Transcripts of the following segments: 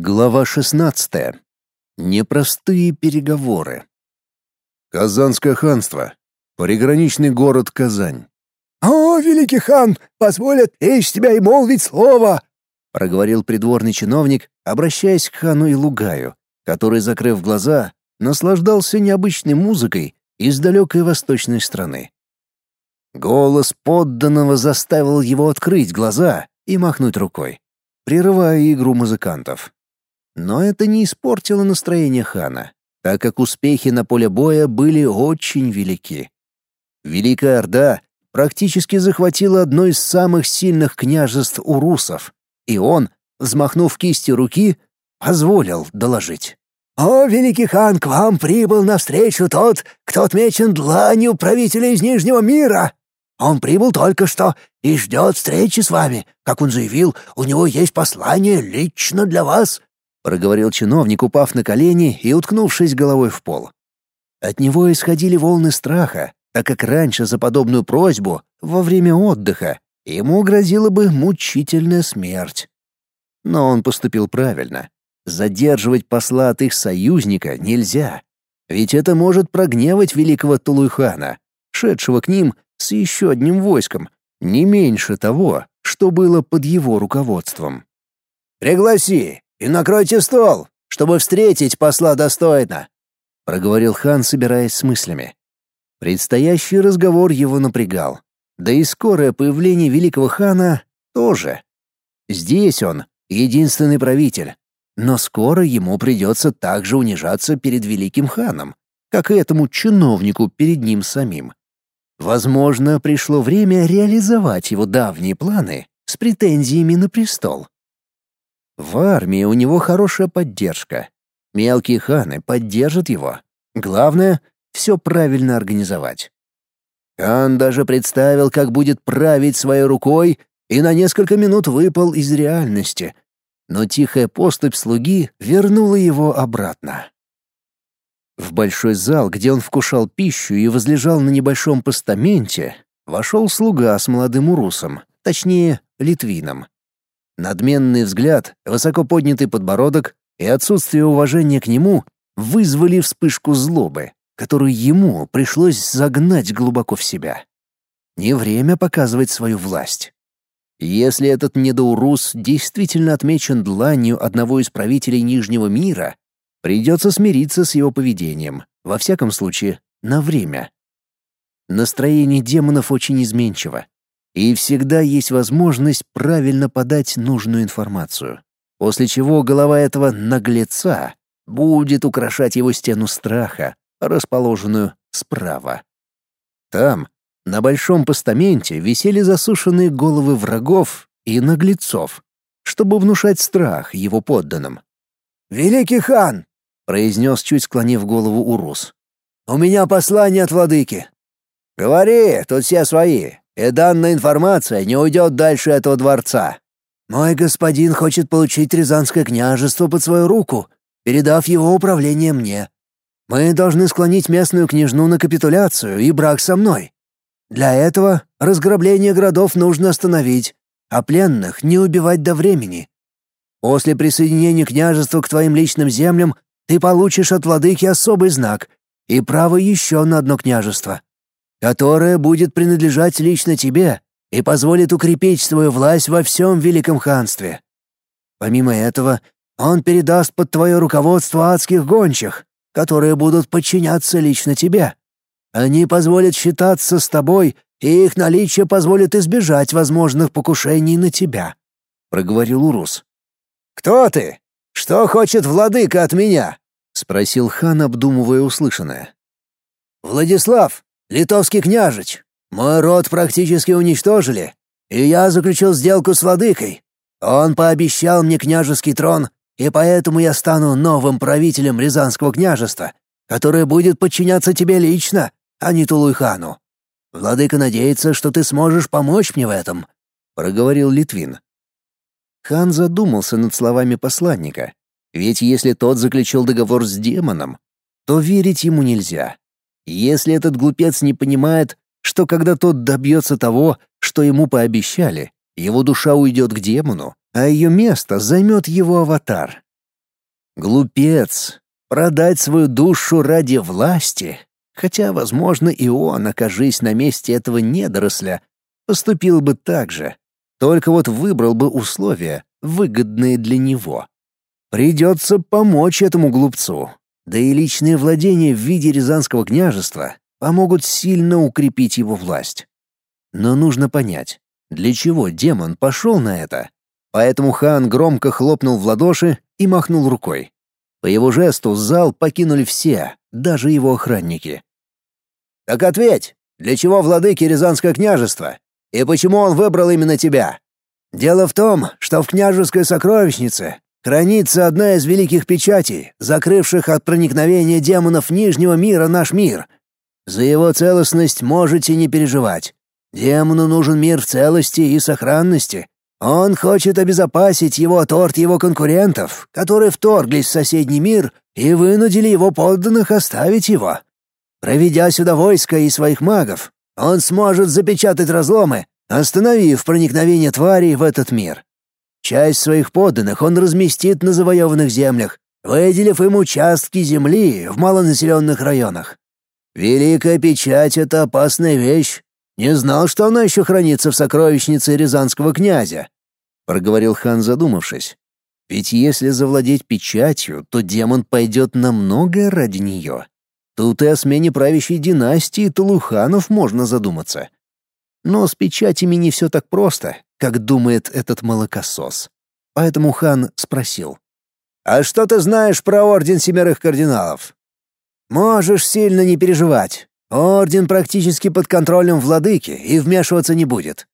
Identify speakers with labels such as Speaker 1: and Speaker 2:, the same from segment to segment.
Speaker 1: Глава 16. Непростые переговоры. Казанское ханство. Приграничный город Казань.
Speaker 2: «О, великий хан, позволят речь тебя и молвить слово!»
Speaker 1: — проговорил придворный чиновник, обращаясь к хану Илугаю, который, закрыв глаза, наслаждался необычной музыкой из далекой восточной страны. Голос подданного заставил его открыть глаза и махнуть рукой, прерывая игру музыкантов. Но это не испортило настроение хана, так как успехи на поле боя были очень велики. Великая Орда практически захватила одно из самых сильных княжеств у русов, и он, взмахнув кистью руки, позволил доложить.
Speaker 2: «О, великий хан, к вам прибыл навстречу тот, кто отмечен дланью правителя из Нижнего мира. Он прибыл только что и ждет встречи с вами. Как он заявил, у него есть послание лично для вас
Speaker 1: проговорил чиновник, упав на колени и уткнувшись головой в пол. От него исходили волны страха, так как раньше за подобную просьбу во время отдыха ему грозила бы мучительная смерть. Но он поступил правильно. Задерживать посла от их союзника нельзя, ведь это может прогневать великого Тулуйхана, шедшего к ним с еще одним войском, не меньше того, что было под его руководством.
Speaker 2: «Пригласи и накройте стол, чтобы встретить посла достойно», — проговорил хан, собираясь с мыслями.
Speaker 1: Предстоящий разговор его напрягал, да и скорое появление великого хана тоже. Здесь он единственный правитель, но скоро ему придется также унижаться перед великим ханом, как и этому чиновнику перед ним самим. Возможно, пришло время реализовать его давние планы с претензиями на престол. В армии у него хорошая поддержка. Мелкие ханы поддержат его. Главное — все правильно организовать. Хан даже представил, как будет править своей рукой, и на несколько минут выпал из реальности. Но тихая поступь слуги вернула его обратно. В большой зал, где он вкушал пищу и возлежал на небольшом постаменте, вошел слуга с молодым урусом, точнее, литвином. Надменный взгляд, высоко поднятый подбородок и отсутствие уважения к нему вызвали вспышку злобы, которую ему пришлось загнать глубоко в себя. Не время показывать свою власть. Если этот недоурус действительно отмечен дланью одного из правителей Нижнего мира, придется смириться с его поведением, во всяком случае, на время. Настроение демонов очень изменчиво, и всегда есть возможность правильно подать нужную информацию, после чего голова этого наглеца будет украшать его стену страха, расположенную справа. Там, на большом постаменте, висели засушенные головы врагов и наглецов, чтобы внушать страх его подданным.
Speaker 2: «Великий хан!» — произнес, чуть склонив голову Урус. «У меня послание от владыки».
Speaker 1: «Говори, тут все свои и данная информация не уйдет дальше этого дворца.
Speaker 2: Мой господин хочет получить Рязанское княжество под свою руку, передав его управление мне. Мы должны склонить местную княжну на капитуляцию и брак со мной. Для этого разграбление городов нужно остановить, а пленных не убивать до времени. После присоединения княжества к твоим личным землям ты получишь от владыки особый знак и право еще на одно княжество которая будет принадлежать лично тебе и позволит укрепить свою власть во всем Великом ханстве. Помимо этого, он передаст под твое руководство адских гончих, которые будут подчиняться лично тебе. Они позволят считаться с тобой, и их наличие позволит избежать возможных покушений на тебя», — проговорил Урус.
Speaker 1: «Кто ты? Что хочет владыка от меня?» — спросил хан, обдумывая услышанное.
Speaker 2: «Владислав, литовский княжич. Мой род практически уничтожили, и я заключил сделку с владыкой. Он пообещал мне княжеский трон, и поэтому я стану новым правителем Рязанского княжества, которое будет подчиняться тебе лично, а не Тулуйхану. Владыка надеется, что ты сможешь помочь мне в этом», — проговорил Литвин.
Speaker 1: Хан задумался над словами посланника, ведь если тот заключил договор с демоном, то верить ему нельзя. Если этот глупец не понимает, что когда тот добьется того, что ему пообещали, его душа уйдет к демону, а ее место займет его аватар. Глупец. Продать свою душу ради власти. Хотя, возможно, и он, окажись на месте этого недоросля, поступил бы так же. Только вот выбрал бы условия, выгодные для него. Придется помочь этому глупцу. Да и личные владения в виде Рязанского княжества помогут сильно укрепить его власть. Но нужно понять, для чего демон пошел на это. Поэтому хан громко хлопнул в ладоши и махнул рукой. По его жесту зал покинули все, даже его охранники. «Так ответь, для чего владыке Рязанское княжество? И почему он выбрал именно тебя?» «Дело в том, что в княжеской сокровищнице хранится одна из великих печатей, закрывших от проникновения демонов Нижнего мира наш мир. За его целостность можете не переживать. Демону нужен мир в целости и сохранности. Он хочет обезопасить его от орд его конкурентов, которые вторглись в соседний мир и вынудили его подданных оставить его. Проведя сюда войско и своих магов, он сможет запечатать разломы, остановив проникновение тварей в этот мир. Часть своих подданных он разместит на завоеванных землях, выделив им участки земли в малонаселенных районах. Великая печать — это опасная вещь. Не знал, что она еще хранится в сокровищнице Рязанского князя», — проговорил хан, задумавшись. «Ведь если завладеть печатью, то демон пойдет на многое ради нее. Тут и о смене правящей династии Тулуханов можно задуматься. Но с печатями не все так просто, как думает этот молокосос. Поэтому хан спросил. «А что ты знаешь про Орден Семерых Кардиналов?» «Можешь сильно не переживать. Орден практически под контролем владыки и вмешиваться не будет.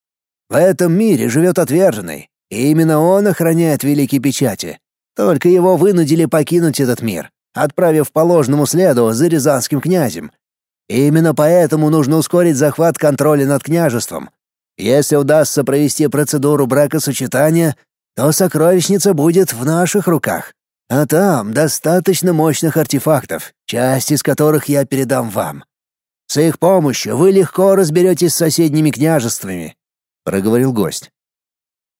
Speaker 1: В этом мире живет отверженный, и именно он охраняет великие печати. Только его вынудили покинуть этот мир, отправив по ложному следу за рязанским князем, Именно поэтому нужно ускорить захват контроля над княжеством. Если удастся провести процедуру бракосочетания, то сокровищница будет в наших руках. А там достаточно мощных артефактов, часть из которых я передам вам. С их помощью вы легко разберетесь с соседними княжествами», — проговорил гость.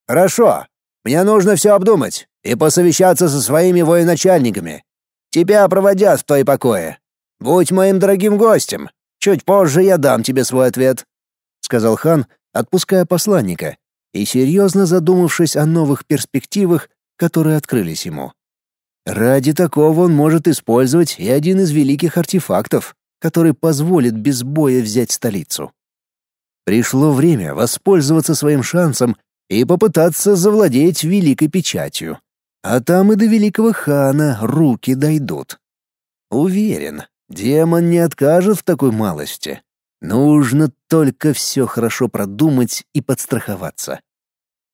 Speaker 1: «Хорошо. Мне нужно все обдумать и посовещаться со своими военачальниками. Тебя проводят в твои покои. Будь моим дорогим гостем. Чуть позже я дам тебе свой ответ», — сказал хан, отпуская посланника и серьезно задумавшись о новых перспективах, которые открылись ему. Ради такого он может использовать и один из великих артефактов, который позволит без боя взять столицу. Пришло время воспользоваться своим шансом и попытаться завладеть великой печатью. А там и до великого хана руки дойдут. Уверен, Демон не откажет в такой малости. Нужно только все хорошо продумать и подстраховаться.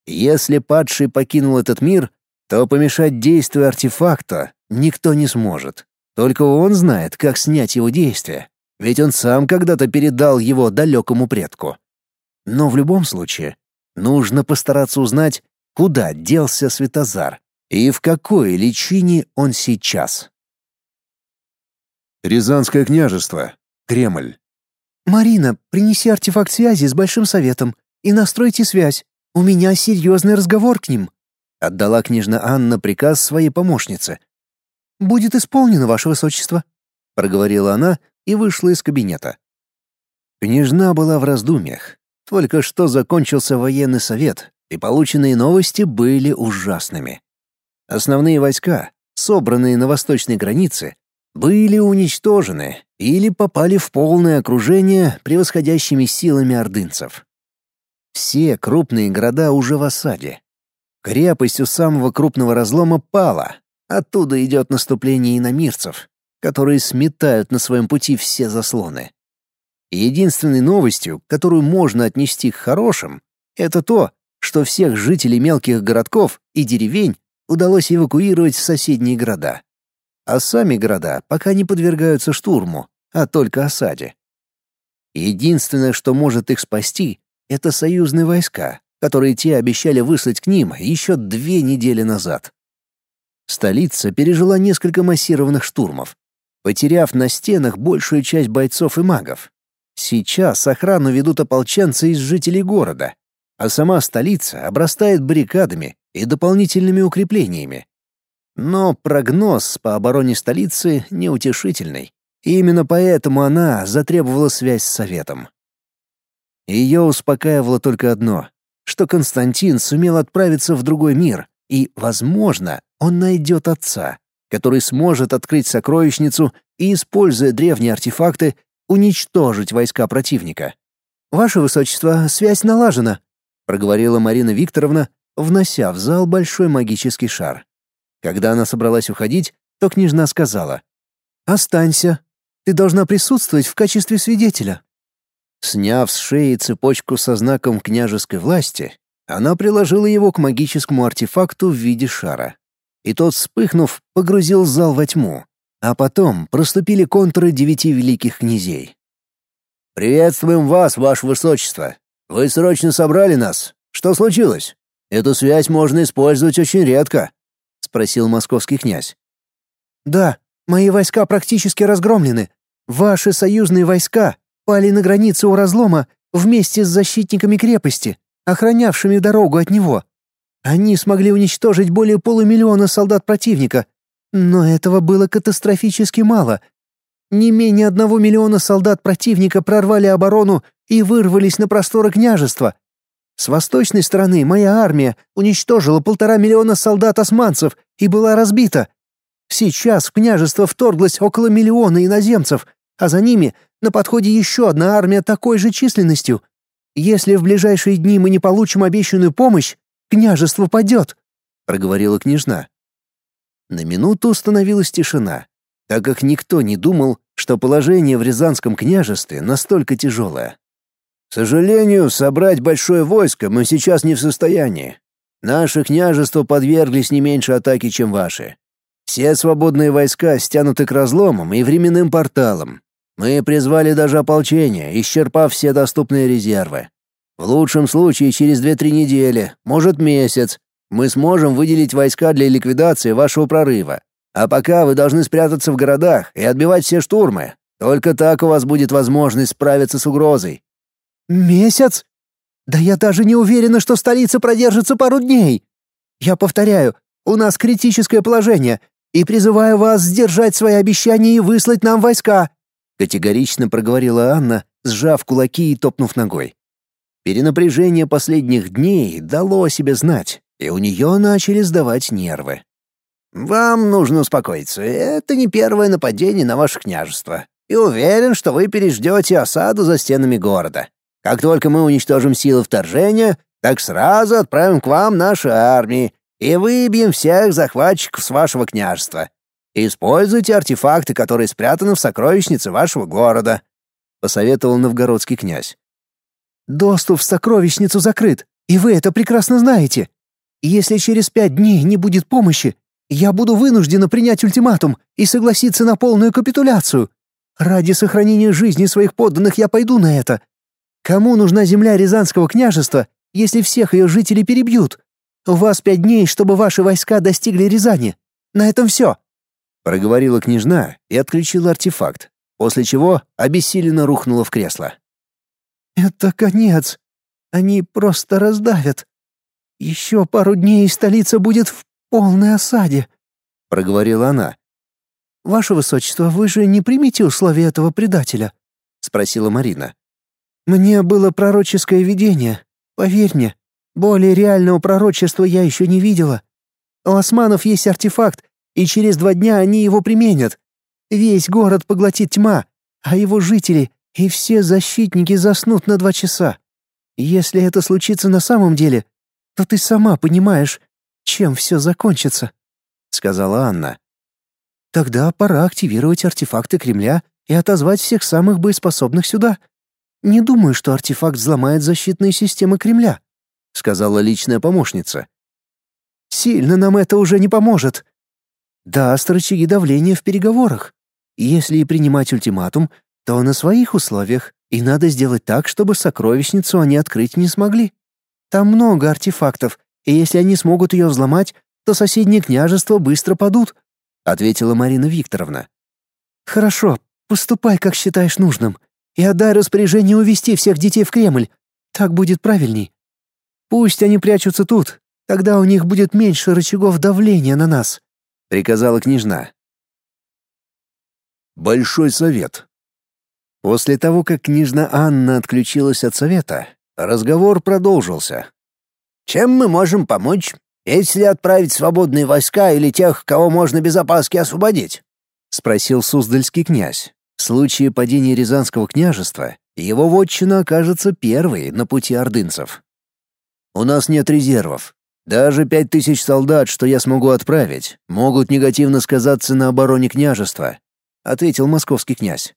Speaker 1: Если падший покинул этот мир, то помешать действию артефакта никто не сможет. Только он знает, как снять его действие, ведь он сам когда-то передал его далекому предку. Но в любом случае, нужно постараться узнать, куда делся Светозар и в какой личине он сейчас.
Speaker 3: Рязанское княжество. Кремль.
Speaker 4: «Марина, принеси артефакт связи с Большим Советом и настройте связь. У меня серьезный разговор к ним», —
Speaker 1: отдала княжна Анна приказ своей помощнице.
Speaker 4: «Будет исполнено, Ваше Высочество», —
Speaker 1: проговорила она и вышла из кабинета. Княжна была в раздумьях. Только что закончился военный совет, и полученные новости были ужасными. Основные войска, собранные на восточной границе, были уничтожены или попали в полное окружение превосходящими силами ордынцев. Все крупные города уже в осаде. Крепость у самого крупного разлома пала. Оттуда идет наступление иномирцев, которые сметают на своем пути все заслоны. Единственной новостью, которую можно отнести к хорошим, это то, что всех жителей мелких городков и деревень удалось эвакуировать в соседние города а сами города пока не подвергаются штурму, а только осаде. Единственное, что может их спасти, это союзные войска, которые те обещали выслать к ним еще две недели назад. Столица пережила несколько массированных штурмов, потеряв на стенах большую часть бойцов и магов. Сейчас охрану ведут ополченцы из жителей города, а сама столица обрастает баррикадами и дополнительными укреплениями. Но прогноз по обороне столицы неутешительный. И именно поэтому она затребовала связь с советом. Ее успокаивало только одно, что Константин сумел отправиться в другой мир, и, возможно, он найдет отца, который сможет открыть сокровищницу и, используя древние артефакты, уничтожить войска противника. «Ваше Высочество, связь налажена», — проговорила Марина Викторовна, внося в зал большой магический шар. Когда она собралась уходить, то княжна сказала, «Останься. Ты должна присутствовать в качестве свидетеля». Сняв с шеи цепочку со знаком княжеской власти, она приложила его к магическому артефакту в виде шара. И тот, вспыхнув, погрузил зал во тьму, а потом проступили контуры девяти великих князей. «Приветствуем вас, ваше высочество! Вы срочно собрали нас. Что случилось? Эту связь можно использовать очень редко», — спросил московский князь.
Speaker 4: «Да, мои войска практически разгромлены. Ваши союзные войска пали на границе у разлома вместе с защитниками крепости, охранявшими дорогу от него. Они смогли уничтожить более полумиллиона солдат противника, но этого было катастрофически мало. Не менее одного миллиона солдат противника прорвали оборону и вырвались на просторы княжества. С восточной стороны моя армия уничтожила полтора миллиона солдат османцев и была разбита. Сейчас в княжество вторглось около миллиона иноземцев, а за ними на подходе еще одна армия такой же численностью. Если в ближайшие дни мы не получим обещанную помощь, княжество падет», — проговорила княжна.
Speaker 1: На минуту установилась тишина, так как никто не думал, что положение в Рязанском княжестве настолько тяжелое. «К сожалению, собрать большое войско мы сейчас не в состоянии. Наши княжества подверглись не меньше атаки, чем ваши. Все свободные войска стянуты к разломам и временным порталам. Мы призвали даже ополчение, исчерпав все доступные резервы. В лучшем случае через 2-3 недели, может месяц, мы сможем выделить войска для ликвидации вашего прорыва. А пока вы должны спрятаться в городах и отбивать все штурмы. Только так у вас будет возможность справиться с угрозой.
Speaker 4: Месяц? Да я даже не уверена, что столица продержится пару дней. Я повторяю, у нас критическое положение, и призываю вас сдержать свои обещания и выслать нам войска
Speaker 1: категорично проговорила Анна, сжав кулаки и топнув ногой. Перенапряжение последних дней дало о себе знать, и у нее начали сдавать нервы. «Вам нужно успокоиться. Это не первое нападение на ваше княжество. И уверен, что вы переждете осаду за стенами города. Как только мы уничтожим силы вторжения, так сразу отправим к вам наши армии и выбьем всех захватчиков с вашего княжества. Используйте артефакты, которые спрятаны в сокровищнице вашего города», — посоветовал новгородский князь.
Speaker 4: «Доступ в сокровищницу закрыт, и вы это прекрасно знаете. Если через пять дней не будет помощи, я буду вынуждена принять ультиматум и согласиться на полную капитуляцию. Ради сохранения жизни своих подданных я пойду на это. Кому нужна земля Рязанского княжества, если всех ее жителей перебьют? У вас пять дней, чтобы ваши войска достигли Рязани. На этом все
Speaker 1: проговорила княжна и отключила артефакт, после чего обессиленно рухнула в кресло.
Speaker 4: «Это конец. Они просто раздавят. Еще пару дней и столица будет в полной осаде», — проговорила она. «Ваше Высочество, вы же не примите условия этого предателя?» — спросила Марина. «Мне было пророческое видение. Поверь мне, более реального пророчества я еще не видела. У османов есть артефакт, и через два дня они его применят. Весь город поглотит тьма, а его жители и все защитники заснут на два часа. Если это случится на самом деле, то ты сама понимаешь, чем все закончится», — сказала Анна. «Тогда пора активировать артефакты Кремля и отозвать всех самых боеспособных сюда. Не думаю, что артефакт взломает защитные системы Кремля», — сказала личная помощница. «Сильно нам это уже не поможет», даст рычаги давления в переговорах. Если и принимать ультиматум, то на своих условиях, и надо сделать так, чтобы сокровищницу они открыть не смогли. Там много артефактов, и если они смогут ее взломать, то соседние княжества быстро падут», — ответила Марина Викторовна. «Хорошо, поступай, как считаешь нужным, и отдай распоряжение увести всех детей в Кремль. Так будет правильней. Пусть они прячутся тут, тогда у них будет меньше рычагов давления на нас.
Speaker 1: приказала княжна. Большой совет. После того, как княжна Анна отключилась от совета, разговор продолжился.
Speaker 2: Чем мы можем помочь? Если отправить свободные войска или тех, кого можно без опаски освободить?
Speaker 1: спросил Суздальский князь. В случае падения Рязанского княжества его вотчина окажется первой на пути ордынцев. У нас нет резервов. Даже пять тысяч солдат, что я смогу отправить, могут негативно сказаться на обороне княжества, ответил московский князь.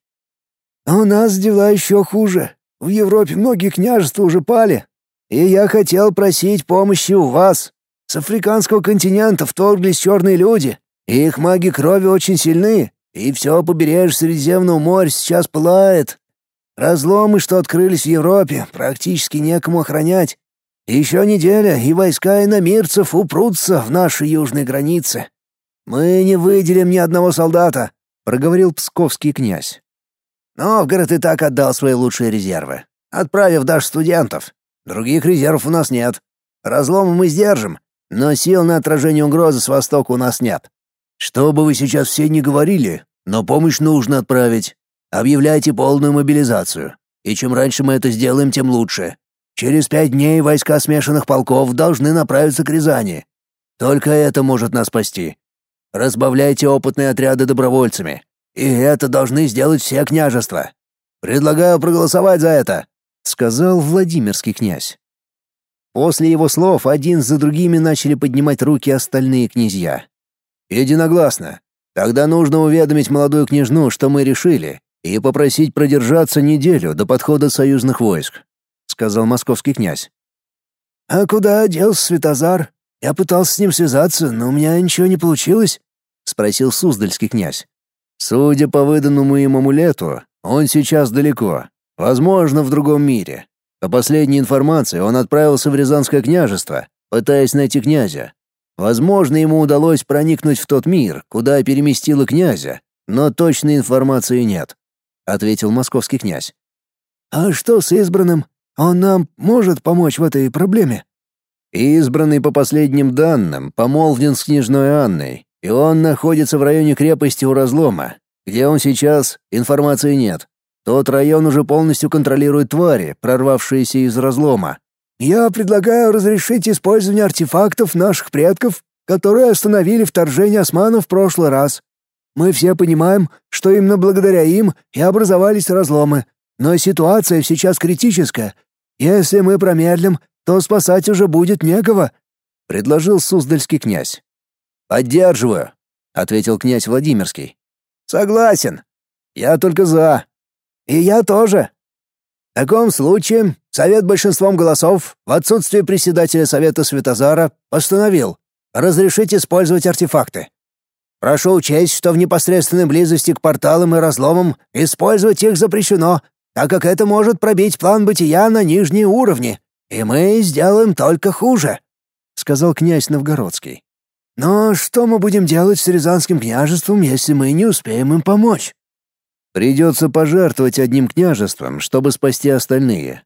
Speaker 2: А у нас дела еще хуже. В Европе многие княжества уже пали, и я хотел просить помощи у вас. С африканского континента вторглись черные люди, их маги крови очень сильны, и все побережье Средиземного моря сейчас пылает. Разломы, что открылись в Европе, практически некому охранять. Еще неделя, и войска иномирцев упрутся в наши южные границы. Мы не выделим ни одного солдата, проговорил псковский князь. Новгород и так отдал свои лучшие резервы, отправив даже студентов. Других резервов у нас нет. Разломы мы сдержим, но сил на отражение угрозы с востока у нас нет. Что бы вы сейчас все не говорили, но помощь нужно отправить. Объявляйте полную мобилизацию. И чем раньше мы это сделаем, тем лучше. Через пять дней войска смешанных полков должны направиться к Рязани. Только это может нас спасти. Разбавляйте опытные отряды добровольцами. И это должны сделать все княжества. Предлагаю проголосовать за это», — сказал Владимирский князь.
Speaker 1: После его слов один за другими начали поднимать руки остальные князья. «Единогласно. Тогда нужно уведомить молодую княжну, что мы решили, и попросить продержаться неделю до подхода союзных войск сказал московский князь.
Speaker 2: А куда делся Святозар? Я пытался с ним связаться, но у меня ничего не получилось, спросил Суздальский князь.
Speaker 1: Судя по выданному им амулету, он сейчас далеко, возможно, в другом мире. По последней информации, он отправился в Рязанское княжество, пытаясь найти князя. Возможно, ему удалось проникнуть в тот мир, куда переместило князя, но точной информации нет, ответил московский князь.
Speaker 2: А что с избранным? Он нам может помочь в этой проблеме?»
Speaker 1: «Избранный по последним данным, помолвлен с княжной Анной, и он находится в районе крепости у разлома. Где он сейчас, информации нет. Тот район уже полностью контролирует твари, прорвавшиеся из разлома.
Speaker 2: Я предлагаю разрешить использование артефактов наших предков, которые остановили вторжение османов в прошлый раз. Мы все понимаем, что именно благодаря им и образовались разломы, но ситуация сейчас критическая. Если мы промедлим, то спасать уже будет некого», — предложил Суздальский князь.
Speaker 1: «Поддерживаю», — ответил князь Владимирский.
Speaker 2: «Согласен. Я только за. И я тоже. В таком случае Совет большинством голосов в отсутствие председателя Совета Светозара постановил разрешить использовать артефакты. Прошу учесть, что в непосредственной близости к порталам и разломам использовать их запрещено, так как это может пробить план бытия на нижние уровни, и мы сделаем только хуже», — сказал князь Новгородский. «Но что мы будем делать с Рязанским княжеством, если мы не успеем им помочь?»
Speaker 1: «Придется пожертвовать одним княжеством, чтобы спасти остальные.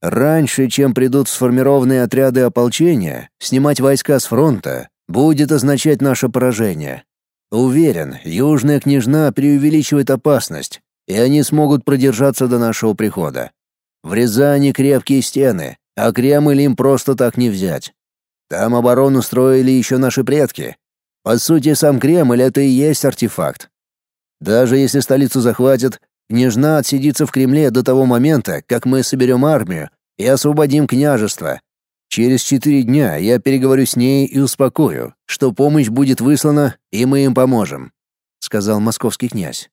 Speaker 1: Раньше, чем придут сформированные отряды ополчения, снимать войска с фронта будет означать наше поражение. Уверен, южная княжна преувеличивает опасность, и они смогут продержаться до нашего прихода. В Рязани крепкие стены, а Кремль им просто так не взять. Там оборону строили еще наши предки. По сути, сам Кремль — это и есть артефакт. Даже если столицу захватят, княжна отсидится в Кремле до того момента, как мы соберем армию и освободим княжество. Через четыре дня я переговорю с ней и успокою, что помощь будет выслана, и мы им поможем», — сказал московский князь.